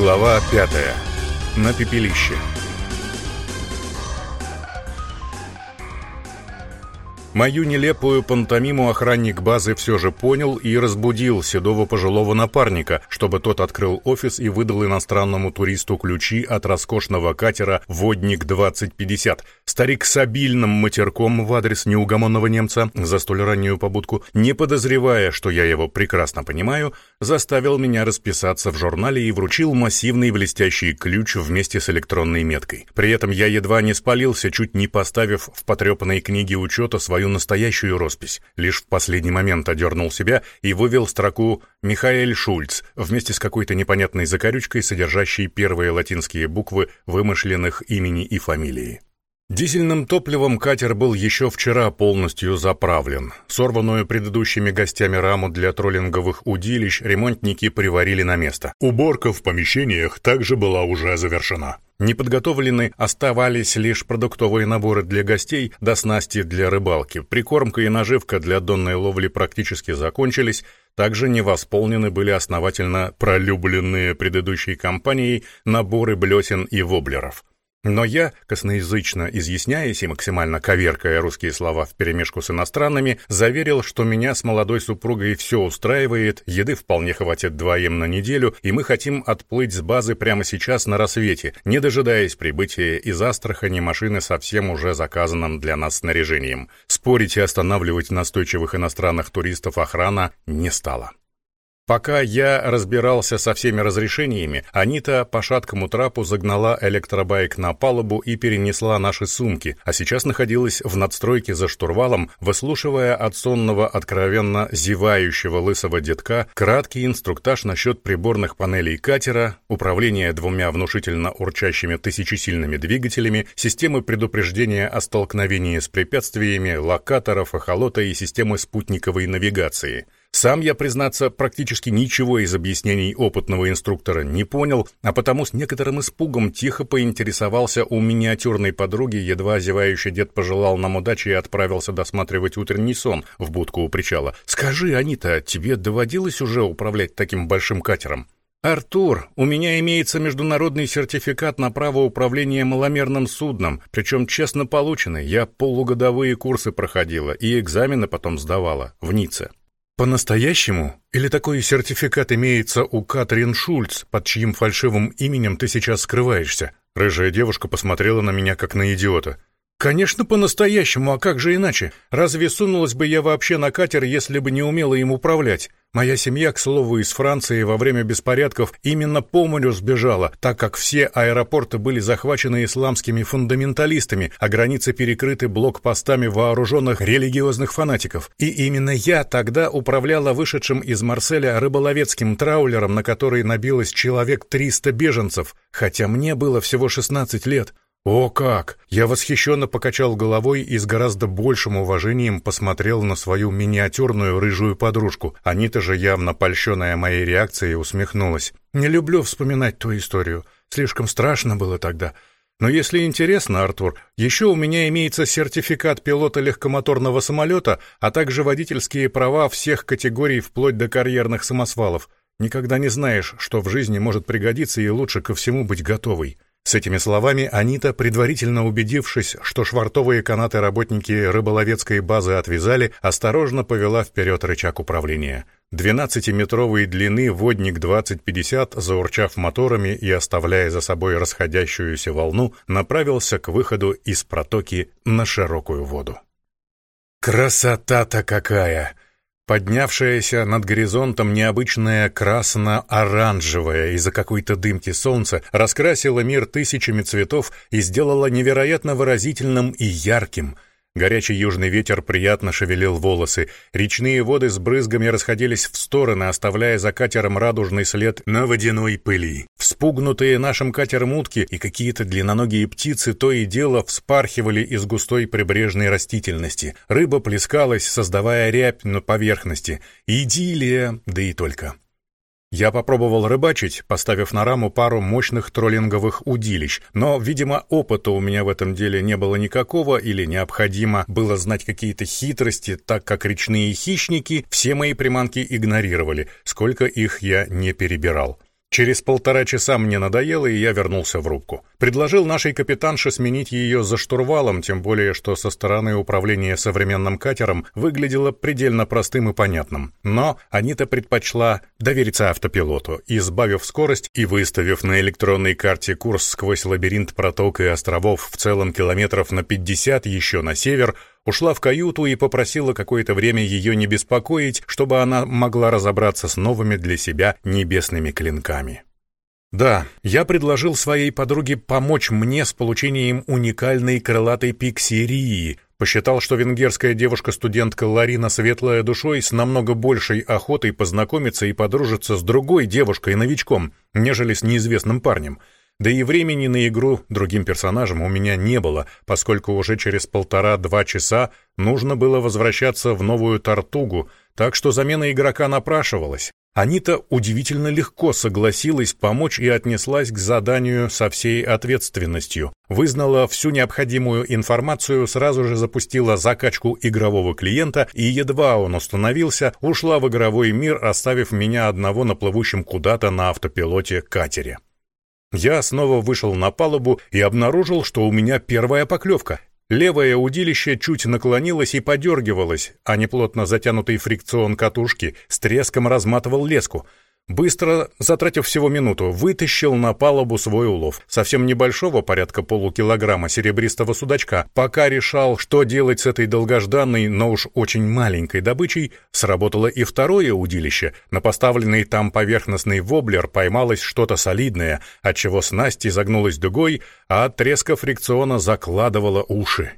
Глава пятая. На пепелище. Мою нелепую пантомиму охранник базы все же понял и разбудил седого пожилого напарника, чтобы тот открыл офис и выдал иностранному туристу ключи от роскошного катера «Водник-2050». Старик с обильным матерком в адрес неугомонного немца за столь раннюю побудку, не подозревая, что я его прекрасно понимаю, заставил меня расписаться в журнале и вручил массивный блестящий ключ вместе с электронной меткой. При этом я едва не спалился, чуть не поставив в потрепанной книге учета свою свою настоящую роспись. Лишь в последний момент одернул себя и вывел строку «Михаэль Шульц» вместе с какой-то непонятной закорючкой, содержащей первые латинские буквы вымышленных имени и фамилии. Дизельным топливом катер был еще вчера полностью заправлен. Сорванную предыдущими гостями раму для троллинговых удилищ ремонтники приварили на место. Уборка в помещениях также была уже завершена. Неподготовлены оставались лишь продуктовые наборы для гостей до снасти для рыбалки. Прикормка и наживка для донной ловли практически закончились. Также не восполнены были основательно пролюбленные предыдущей компанией наборы блесен и воблеров. Но я, косноязычно изъясняясь и максимально коверкая русские слова вперемешку с иностранными, заверил, что меня с молодой супругой все устраивает, еды вполне хватит двоим на неделю, и мы хотим отплыть с базы прямо сейчас на рассвете, не дожидаясь прибытия из Астрахани машины со всем уже заказанным для нас снаряжением. Спорить и останавливать настойчивых иностранных туристов охрана не стала. Пока я разбирался со всеми разрешениями, Анита по шаткому трапу загнала электробайк на палубу и перенесла наши сумки, а сейчас находилась в надстройке за штурвалом, выслушивая от сонного, откровенно зевающего лысого детка краткий инструктаж насчет приборных панелей катера, управления двумя внушительно урчащими тысячесильными двигателями, системы предупреждения о столкновении с препятствиями, локаторов, эхолота и системы спутниковой навигации — сам я, признаться, практически ничего из объяснений опытного инструктора не понял, а потому с некоторым испугом тихо поинтересовался у миниатюрной подруги, едва зевающий дед пожелал нам удачи и отправился досматривать утренний сон в будку у причала. «Скажи, Анита, тебе доводилось уже управлять таким большим катером?» «Артур, у меня имеется международный сертификат на право управления маломерным судном, причем честно полученный. Я полугодовые курсы проходила и экзамены потом сдавала в Ницце». По-настоящему? Или такой сертификат имеется у Катрин Шульц, под чьим фальшивым именем ты сейчас скрываешься? Рыжая девушка посмотрела на меня как на идиота. «Конечно, по-настоящему, а как же иначе? Разве сунулась бы я вообще на катер, если бы не умела им управлять? Моя семья, к слову, из Франции во время беспорядков именно по морю сбежала, так как все аэропорты были захвачены исламскими фундаменталистами, а границы перекрыты блокпостами вооруженных религиозных фанатиков. И именно я тогда управляла вышедшим из Марселя рыболовецким траулером, на который набилось человек 300 беженцев, хотя мне было всего 16 лет. «О как!» Я восхищенно покачал головой и с гораздо большим уважением посмотрел на свою миниатюрную рыжую подружку. Анита же, явно польщенная моей реакцией, усмехнулась. «Не люблю вспоминать ту историю. Слишком страшно было тогда. Но если интересно, Артур, еще у меня имеется сертификат пилота легкомоторного самолета, а также водительские права всех категорий вплоть до карьерных самосвалов. Никогда не знаешь, что в жизни может пригодиться, и лучше ко всему быть готовой». С этими словами Анита, предварительно убедившись, что швартовые канаты работники рыболовецкой базы отвязали, осторожно повела вперед рычаг управления. Двенадцатиметровой длины водник 2050, заурчав моторами и оставляя за собой расходящуюся волну, направился к выходу из протоки на широкую воду. «Красота-то какая!» Поднявшееся над горизонтом необычное красно-оранжевое из-за какой-то дымки солнце раскрасило мир тысячами цветов и сделало невероятно выразительным и ярким — Горячий южный ветер приятно шевелил волосы. Речные воды с брызгами расходились в стороны, оставляя за катером радужный след на водяной пыли. Вспугнутые нашим катером утки и какие-то длинноногие птицы то и дело вспархивали из густой прибрежной растительности. Рыба плескалась, создавая рябь на поверхности. Идиллия, да и только. Я попробовал рыбачить, поставив на раму пару мощных троллинговых удилищ, но, видимо, опыта у меня в этом деле не было никакого или необходимо было знать какие-то хитрости, так как речные хищники все мои приманки игнорировали, сколько их я не перебирал. Через полтора часа мне надоело, и я вернулся в рубку. Предложил нашей капитанше сменить ее за штурвалом, тем более, что со стороны управления современным катером выглядело предельно простым и понятным. Но Анита предпочла довериться автопилоту, избавив скорость и выставив на электронной карте курс сквозь лабиринт проток и островов в целом километров на 50 еще на север, ушла в каюту и попросила какое-то время ее не беспокоить, чтобы она могла разобраться с новыми для себя небесными клинками. Да, я предложил своей подруге помочь мне с получением уникальной крылатой пиксерии, посчитал, что венгерская девушка-студентка Ларина светлая душой с намного большей охотой познакомиться и подружиться с другой девушкой-новичком, нежели с неизвестным парнем — да и времени на игру другим персонажам у меня не было, поскольку уже через полтора-два часа нужно было возвращаться в новую Тартугу, так что замена игрока напрашивалась. Анита удивительно легко согласилась помочь и отнеслась к заданию со всей ответственностью. Вызнала всю необходимую информацию, сразу же запустила закачку игрового клиента, и едва он установился, ушла в игровой мир, оставив меня одного на плывущем куда-то на автопилоте катере. Я снова вышел на палубу и обнаружил, что у меня первая поклевка. Левое удилище чуть наклонилось и подергивалось, а неплотно затянутый фрикцион катушки с треском разматывал леску — Быстро, затратив всего минуту, вытащил на палубу свой улов, совсем небольшого, порядка полукилограмма серебристого судачка. Пока решал, что делать с этой долгожданной, но уж очень маленькой добычей, сработало и второе удилище. На поставленный там поверхностный воблер поймалось что-то солидное, отчего снасть изогнулась дугой, а от треска фрикциона закладывала уши.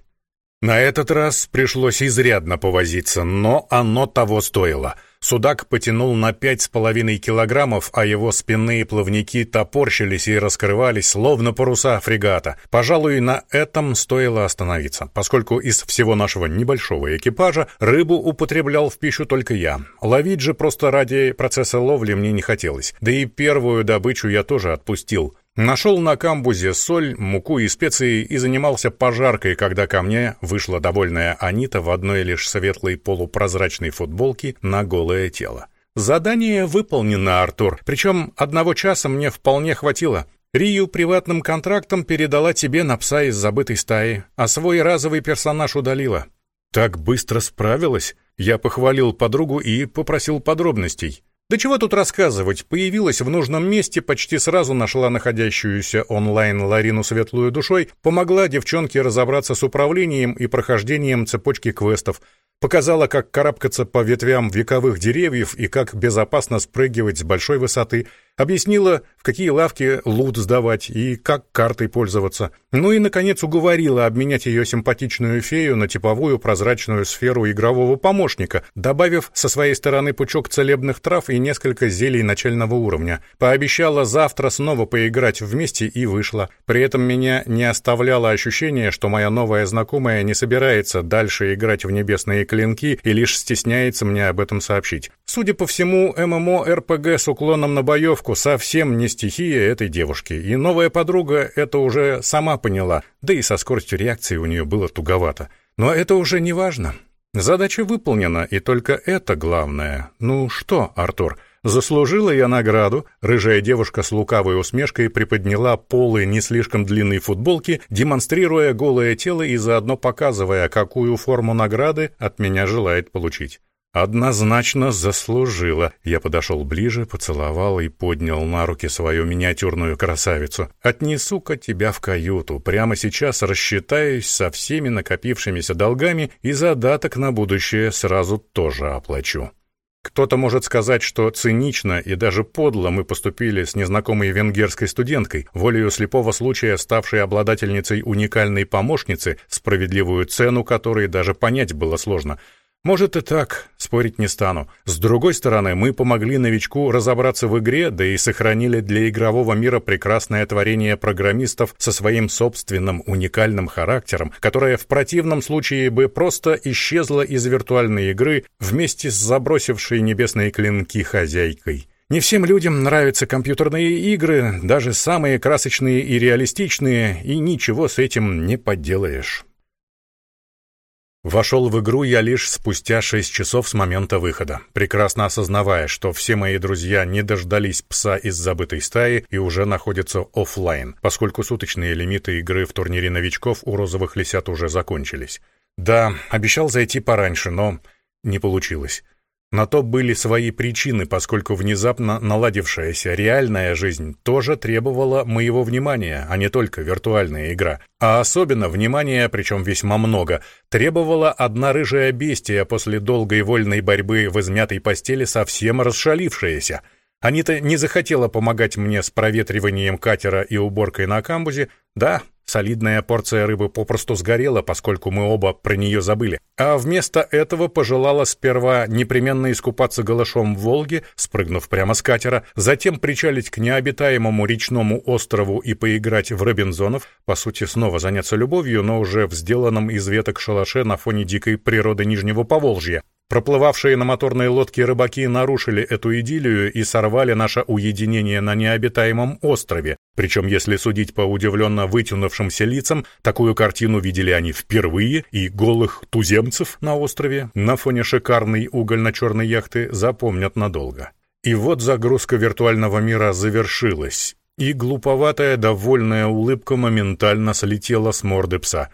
На этот раз пришлось изрядно повозиться, но оно того стоило — Судак потянул на пять с половиной килограммов, а его спинные плавники топорщились и раскрывались, словно паруса фрегата. Пожалуй, на этом стоило остановиться, поскольку из всего нашего небольшого экипажа рыбу употреблял в пищу только я. Ловить же просто ради процесса ловли мне не хотелось. Да и первую добычу я тоже отпустил. Нашел на камбузе соль, муку и специи и занимался пожаркой, когда ко мне вышла довольная Анита в одной лишь светлой полупрозрачной футболке на голое тело. Задание выполнено, Артур, причем одного часа мне вполне хватило. Рию приватным контрактом передала тебе на пса из забытой стаи, а свой разовый персонаж удалила. Так быстро справилась? Я похвалил подругу и попросил подробностей. Да чего тут рассказывать, появилась в нужном месте, почти сразу нашла находящуюся онлайн Ларину светлую душой, помогла девчонке разобраться с управлением и прохождением цепочки квестов, показала, как карабкаться по ветвям вековых деревьев и как безопасно спрыгивать с большой высоты, объяснила, в какие лавки лут сдавать и как картой пользоваться. Ну и, наконец, уговорила обменять ее симпатичную фею на типовую прозрачную сферу игрового помощника, добавив со своей стороны пучок целебных трав и несколько зелий начального уровня. Пообещала завтра снова поиграть вместе и вышла. При этом меня не оставляло ощущение, что моя новая знакомая не собирается дальше играть в небесные клинки и лишь стесняется мне об этом сообщить. Судя по всему, ММО-РПГ с уклоном на боевку совсем не стихия этой девушки, и новая подруга это уже сама поняла, да и со скоростью реакции у нее было туговато. Но это уже не важно. Задача выполнена, и только это главное. Ну что, Артур, заслужила я награду? Рыжая девушка с лукавой усмешкой приподняла полы не слишком длинной футболки, демонстрируя голое тело и заодно показывая, какую форму награды от меня желает получить. Однозначно заслужила. Я подошел ближе, поцеловал и поднял на руки свою миниатюрную красавицу. Отнесу-ка тебя в каюту. Прямо сейчас рассчитаюсь со всеми накопившимися долгами и задаток на будущее сразу тоже оплачу. Кто-то может сказать, что цинично и даже подло мы поступили с незнакомой венгерской студенткой, волею слепого случая ставшей обладательницей уникальной помощницы, справедливую цену которой даже понять было сложно — может и так, спорить не стану. С другой стороны, мы помогли новичку разобраться в игре, да и сохранили для игрового мира прекрасное творение программистов со своим собственным уникальным характером, которое в противном случае бы просто исчезло из виртуальной игры вместе с забросившей небесные клинки хозяйкой. Не всем людям нравятся компьютерные игры, даже самые красочные и реалистичные, и ничего с этим не поделаешь. Вошел в игру я лишь спустя шесть часов с момента выхода, прекрасно осознавая, что все мои друзья не дождались пса из забытой стаи и уже находятся офлайн, поскольку суточные лимиты игры в турнире новичков у розовых лисят уже закончились. Да, обещал зайти пораньше, но не получилось. На то были свои причины, поскольку внезапно наладившаяся реальная жизнь тоже требовала моего внимания, а не только виртуальная игра. А особенно внимания, причем весьма много, требовала одна рыжая бестия после долгой вольной борьбы в измятой постели совсем расшалившаяся. Анита не захотела помогать мне с проветриванием катера и уборкой на камбузе. Да, Солидная порция рыбы попросту сгорела, поскольку мы оба про нее забыли. А вместо этого пожелала сперва непременно искупаться голышом в Волге, спрыгнув прямо с катера, затем причалить к необитаемому речному острову и поиграть в Робинзонов, по сути, снова заняться любовью, но уже в сделанном из веток шалаше на фоне дикой природы Нижнего Поволжья. Проплывавшие на моторной лодке рыбаки нарушили эту идиллию и сорвали наше уединение на необитаемом острове. Причем, если судить по удивленно вытянувшимся лицам, такую картину видели они впервые, и голых туземцев на острове на фоне шикарной угольно-черной яхты запомнят надолго. И вот загрузка виртуального мира завершилась, и глуповатая довольная улыбка моментально слетела с морды пса.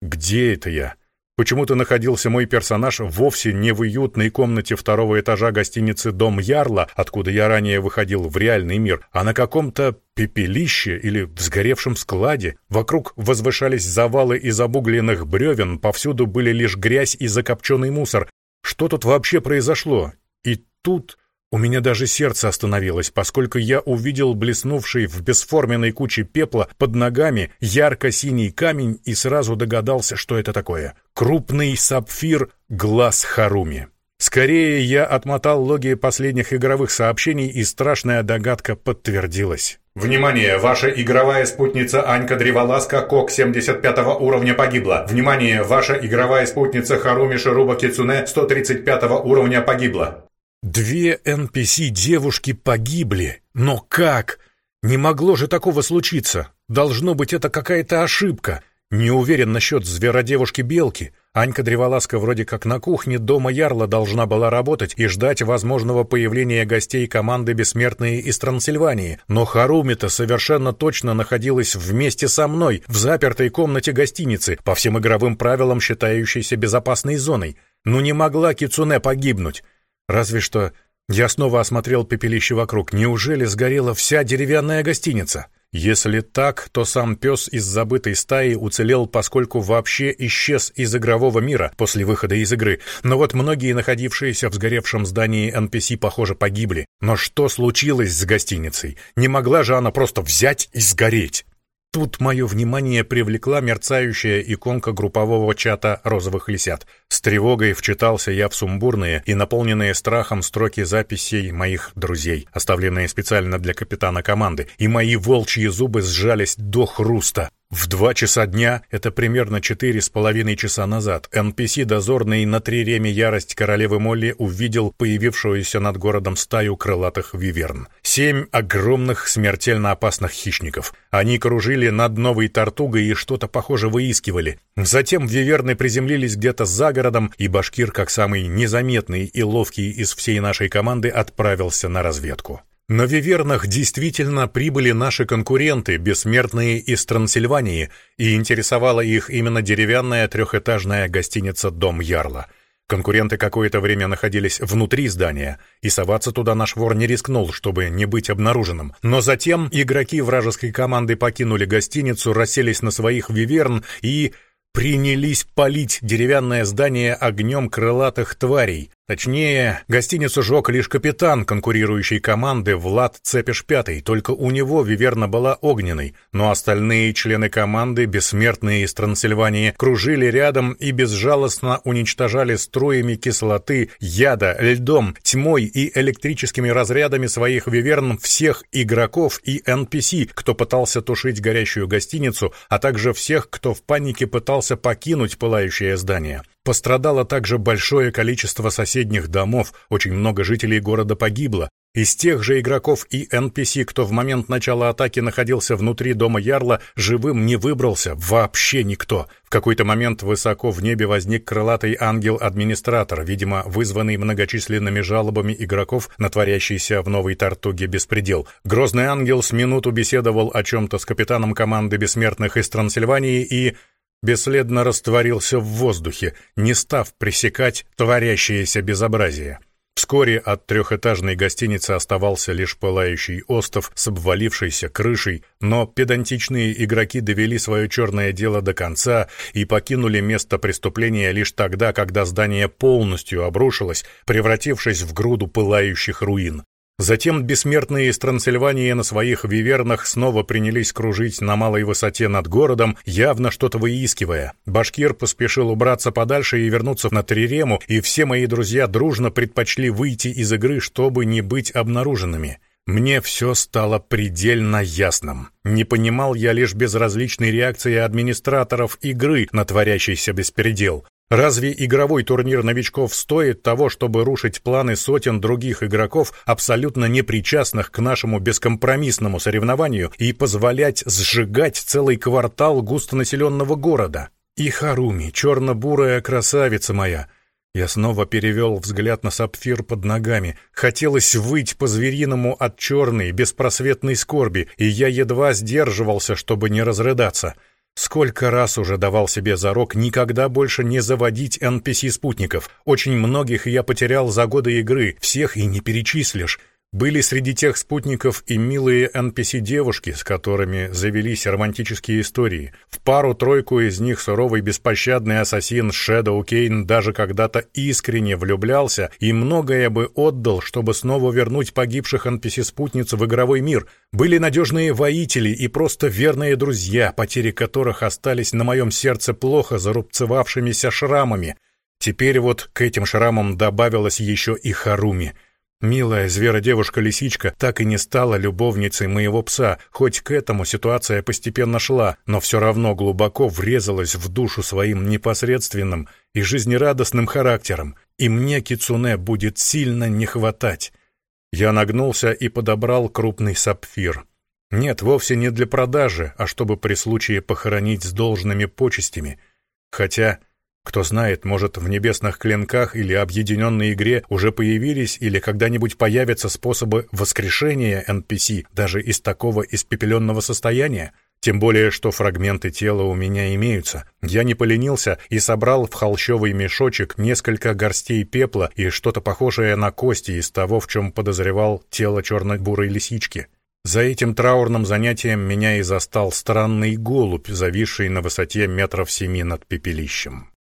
«Где это я?» Почему-то находился мой персонаж вовсе не в уютной комнате второго этажа гостиницы «Дом Ярла», откуда я ранее выходил в реальный мир, а на каком-то пепелище или в сгоревшем складе. Вокруг возвышались завалы из обугленных бревен, повсюду были лишь грязь и закопченный мусор. Что тут вообще произошло? И тут у меня даже сердце остановилось, поскольку я увидел блеснувший в бесформенной куче пепла под ногами ярко-синий камень и сразу догадался, что это такое. Крупный сапфир глаз Харуми. Скорее я отмотал логи последних игровых сообщений, и страшная догадка подтвердилась. Внимание! Ваша игровая спутница Анька Древоласка Кок 75 уровня погибла. Внимание! Ваша игровая спутница Харуми Шируба Кицуне 135 уровня погибла. Две NPC-девушки погибли. Но как? Не могло же такого случиться. Должно быть, это какая-то ошибка. Не уверен насчет зверодевушки-белки. Анька Древоласка вроде как на кухне дома Ярла должна была работать и ждать возможного появления гостей команды «Бессмертные» из Трансильвании. Но Харуми-то совершенно точно находилась вместе со мной в запертой комнате гостиницы, по всем игровым правилам считающейся безопасной зоной. Ну не могла Кицуне погибнуть. Разве что я снова осмотрел пепелище вокруг. Неужели сгорела вся деревянная гостиница? Если так, то сам пес из забытой стаи уцелел, поскольку вообще исчез из игрового мира после выхода из игры. Но вот многие находившиеся в сгоревшем здании NPC, похоже, погибли. Но что случилось с гостиницей? Не могла же она просто взять и сгореть? Тут мое внимание привлекла мерцающая иконка группового чата розовых лисят. С тревогой вчитался я в сумбурные и наполненные страхом строки записей моих друзей, оставленные специально для капитана команды, и мои волчьи зубы сжались до хруста. В два часа дня, это примерно четыре с половиной часа назад, NPC-дозорный на триреме ярость королевы Молли увидел появившуюся над городом стаю крылатых виверн. Семь огромных смертельно опасных хищников. Они кружили над новой тортугой и что-то похоже выискивали. Затем виверны приземлились где-то за городом, и Башкир, как самый незаметный и ловкий из всей нашей команды, отправился на разведку. На Вивернах действительно прибыли наши конкуренты, бессмертные из Трансильвании, и интересовала их именно деревянная трехэтажная гостиница «Дом Ярла». Конкуренты какое-то время находились внутри здания, и соваться туда наш вор не рискнул, чтобы не быть обнаруженным. Но затем игроки вражеской команды покинули гостиницу, расселись на своих виверн и принялись палить деревянное здание огнем крылатых тварей. Точнее, гостиницу жег лишь капитан конкурирующей команды Влад Цепиш Пятый, только у него Виверна была огненной, но остальные члены команды, бессмертные из Трансильвании, кружили рядом и безжалостно уничтожали струями кислоты, яда, льдом, тьмой и электрическими разрядами своих Виверн всех игроков и NPC, кто пытался тушить горящую гостиницу, а также всех, кто в панике пытался покинуть пылающее здание. Пострадало также большое количество соседних домов, очень много жителей города погибло, Из тех же игроков и NPC, кто в момент начала атаки находился внутри дома Ярла, живым не выбрался вообще никто. В какой-то момент высоко в небе возник крылатый ангел-администратор, видимо, вызванный многочисленными жалобами игроков на творящийся в Новой Тартуге беспредел. Грозный ангел с минуту беседовал о чем-то с капитаном команды бессмертных из Трансильвании и бесследно растворился в воздухе, не став пресекать творящееся безобразие. Вскоре от трехэтажной гостиницы оставался лишь пылающий остов с обвалившейся крышей, но педантичные игроки довели свое черное дело до конца и покинули место преступления лишь тогда, когда здание полностью обрушилось, превратившись в груду пылающих руин. Затем бессмертные из Трансильвании на своих вивернах снова принялись кружить на малой высоте над городом, явно что-то выискивая. Башкир поспешил убраться подальше и вернуться на Трирему, и все мои друзья дружно предпочли выйти из игры, чтобы не быть обнаруженными. Мне все стало предельно ясным. Не понимал я лишь безразличной реакции администраторов игры на творящийся беспредел. Разве игровой турнир новичков стоит того, чтобы рушить планы сотен других игроков, абсолютно непричастных к нашему бескомпромиссному соревнованию, и позволять сжигать целый квартал густонаселенного города? И Харуми, черно-бурая красавица моя. Я снова перевел взгляд на сапфир под ногами. Хотелось выть по-звериному от черной, беспросветной скорби, и я едва сдерживался, чтобы не разрыдаться — Сколько раз уже давал себе зарок никогда больше не заводить NPC-спутников. Очень многих я потерял за годы игры, всех и не перечислишь. Были среди тех спутников и милые NPC-девушки, с которыми завелись романтические истории. В пару-тройку из них суровый беспощадный ассасин Шэдоу Кейн даже когда-то искренне влюблялся и многое бы отдал, чтобы снова вернуть погибших NPC-спутниц в игровой мир. Были надежные воители и просто верные друзья, потери которых остались на моем сердце плохо зарубцевавшимися шрамами. Теперь вот к этим шрамам добавилась еще и Харуми — Милая зверодевушка-лисичка так и не стала любовницей моего пса, хоть к этому ситуация постепенно шла, но все равно глубоко врезалась в душу своим непосредственным и жизнерадостным характером, и мне Кицуне будет сильно не хватать. Я нагнулся и подобрал крупный сапфир. Нет, вовсе не для продажи, а чтобы при случае похоронить с должными почестями. Хотя... Кто знает, может, в небесных клинках или объединенной игре уже появились или когда-нибудь появятся способы воскрешения NPC даже из такого испепеленного состояния? Тем более, что фрагменты тела у меня имеются. Я не поленился и собрал в холщовый мешочек несколько горстей пепла и что-то похожее на кости из того, в чем подозревал тело черно-бурой лисички. За этим траурным занятием меня и застал странный голубь, зависший на высоте метров семи над пепелищем.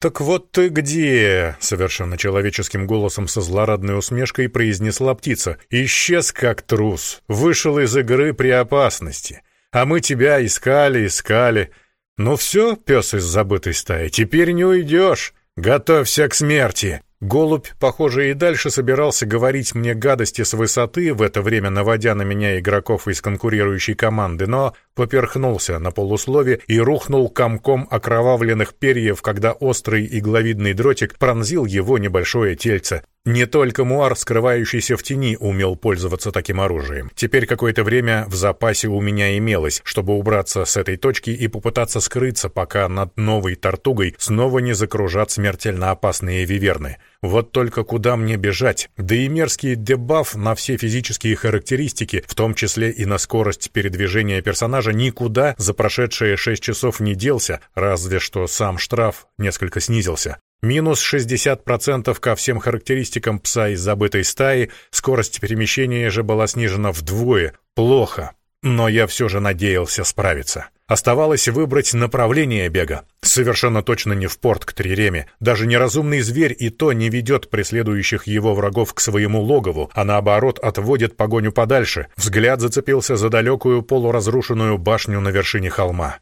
«Так вот ты где?» — совершенно человеческим голосом со злорадной усмешкой произнесла птица. «Исчез как трус, вышел из игры при опасности. А мы тебя искали, искали. Ну все, пес из забытой стаи, теперь не уйдешь. Готовься к смерти!» Голубь, похоже, и дальше собирался говорить мне гадости с высоты, в это время наводя на меня игроков из конкурирующей команды, но поперхнулся на полуслове и рухнул комком окровавленных перьев, когда острый игловидный дротик пронзил его небольшое тельце. Не только Муар, скрывающийся в тени, умел пользоваться таким оружием. Теперь какое-то время в запасе у меня имелось, чтобы убраться с этой точки и попытаться скрыться, пока над новой тортугой снова не закружат смертельно опасные виверны. Вот только куда мне бежать? Да и мерзкий дебаф на все физические характеристики, в том числе и на скорость передвижения персонажа, никуда за прошедшие 6 часов не делся, разве что сам штраф несколько снизился. Минус 60% ко всем характеристикам пса из забытой стаи, скорость перемещения же была снижена вдвое. Плохо. Но я все же надеялся справиться. Оставалось выбрать направление бега. Совершенно точно не в порт к Триреме. Даже неразумный зверь и то не ведет преследующих его врагов к своему логову, а наоборот отводит погоню подальше. Взгляд зацепился за далекую полуразрушенную башню на вершине холма.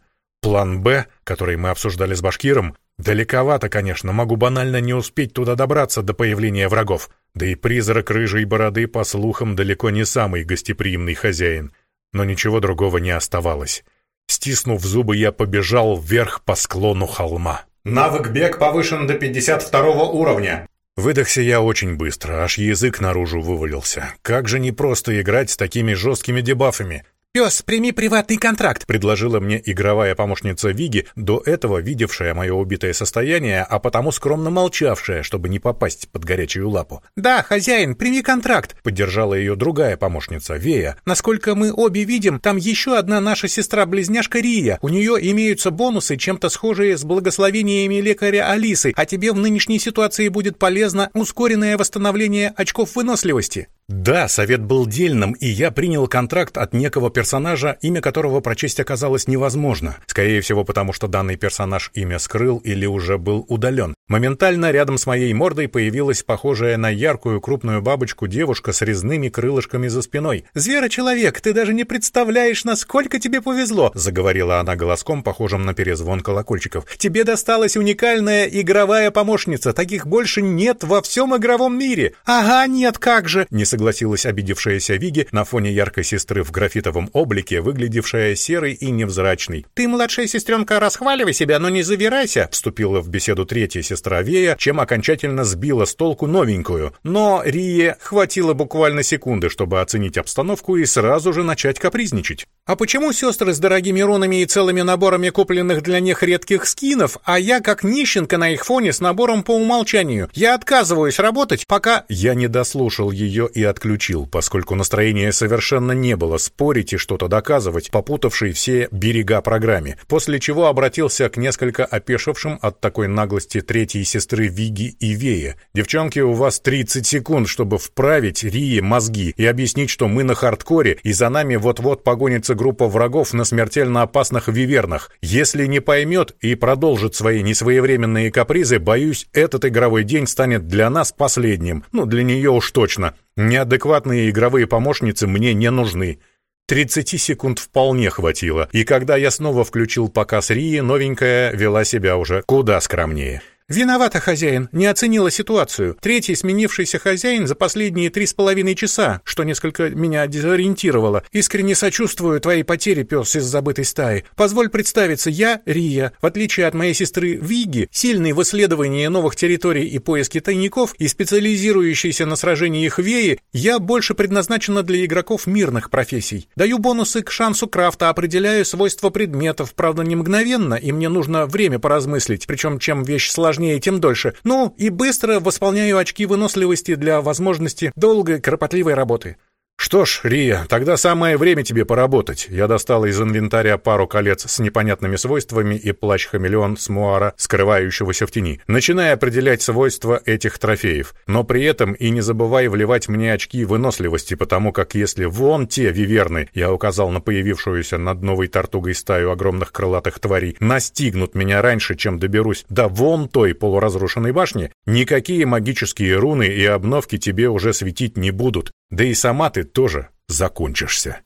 План «Б», который мы обсуждали с Башкиром, далековато, конечно, могу банально не успеть туда добраться до появления врагов. Да и призрак рыжей бороды, по слухам, далеко не самый гостеприимный хозяин но ничего другого не оставалось. Стиснув зубы, я побежал вверх по склону холма. Навык бег повышен до 52 уровня. Выдохся я очень быстро, аж язык наружу вывалился. Как же непросто играть с такими жесткими дебафами. «Пес, прими приватный контракт», — предложила мне игровая помощница Виги, до этого видевшая мое убитое состояние, а потому скромно молчавшая, чтобы не попасть под горячую лапу. «Да, хозяин, прими контракт», — поддержала ее другая помощница, Вея. «Насколько мы обе видим, там еще одна наша сестра-близняшка Рия. У нее имеются бонусы, чем-то схожие с благословениями лекаря Алисы, а тебе в нынешней ситуации будет полезно ускоренное восстановление очков выносливости». Да, совет был дельным, и я принял контракт от некого персонажа, имя которого прочесть оказалось невозможно. Скорее всего, потому что данный персонаж имя скрыл или уже был удален. Моментально рядом с моей мордой появилась похожая на яркую крупную бабочку девушка с резными крылышками за спиной. «Зверочеловек, ты даже не представляешь, насколько тебе повезло!» заговорила она голоском, похожим на перезвон колокольчиков. «Тебе досталась уникальная игровая помощница. Таких больше нет во всем игровом мире!» «Ага, нет, как же!» не согласилась обидевшаяся Виги на фоне яркой сестры в графитовом облике, выглядевшая серой и невзрачной. «Ты, младшая сестренка, расхваливай себя, но не завирайся!» Вступила в беседу третья сестра Вея, чем окончательно сбила с толку новенькую. Но Рие хватило буквально секунды, чтобы оценить обстановку и сразу же начать капризничать. «А почему сестры с дорогими рунами и целыми наборами купленных для них редких скинов, а я как нищенка на их фоне с набором по умолчанию? Я отказываюсь работать, пока...» Я не дослушал ее и отключил, поскольку настроения совершенно не было спорить и что-то доказывать, попутавшей все берега программе, после чего обратился к несколько опешившим от такой наглости третьей сестры Виги и Вея. «Девчонки, у вас 30 секунд, чтобы вправить Рии мозги и объяснить, что мы на хардкоре, и за нами вот-вот погонится группа врагов на смертельно опасных вивернах. Если не поймет и продолжит свои несвоевременные капризы, боюсь, этот игровой день станет для нас последним. Ну, для нее уж точно. Неадекватные игровые помощницы мне не нужны. 30 секунд вполне хватило, и когда я снова включил показ Рии, новенькая вела себя уже куда скромнее. «Виновата, хозяин, не оценила ситуацию. Третий сменившийся хозяин за последние три с половиной часа, что несколько меня дезориентировало. Искренне сочувствую твоей потере, пес из забытой стаи. Позволь представиться, я Рия. В отличие от моей сестры Виги, сильный в исследовании новых территорий и поиске тайников и специализирующийся на сражениях Веи, я больше предназначена для игроков мирных профессий. Даю бонусы к шансу крафта, определяю свойства предметов, правда не мгновенно, и мне нужно время поразмыслить, причем чем вещь сложнее, сложнее, тем дольше. Ну, и быстро восполняю очки выносливости для возможности долгой, кропотливой работы. «Что ж, Рия, тогда самое время тебе поработать». Я достал из инвентаря пару колец с непонятными свойствами и плащ-хамелеон с муара, скрывающегося в тени. Начинай определять свойства этих трофеев. Но при этом и не забывай вливать мне очки выносливости, потому как если вон те виверны, я указал на появившуюся над новой тортугой стаю огромных крылатых тварей, настигнут меня раньше, чем доберусь до вон той полуразрушенной башни, никакие магические руны и обновки тебе уже светить не будут. Да и сама ты тоже закончишься.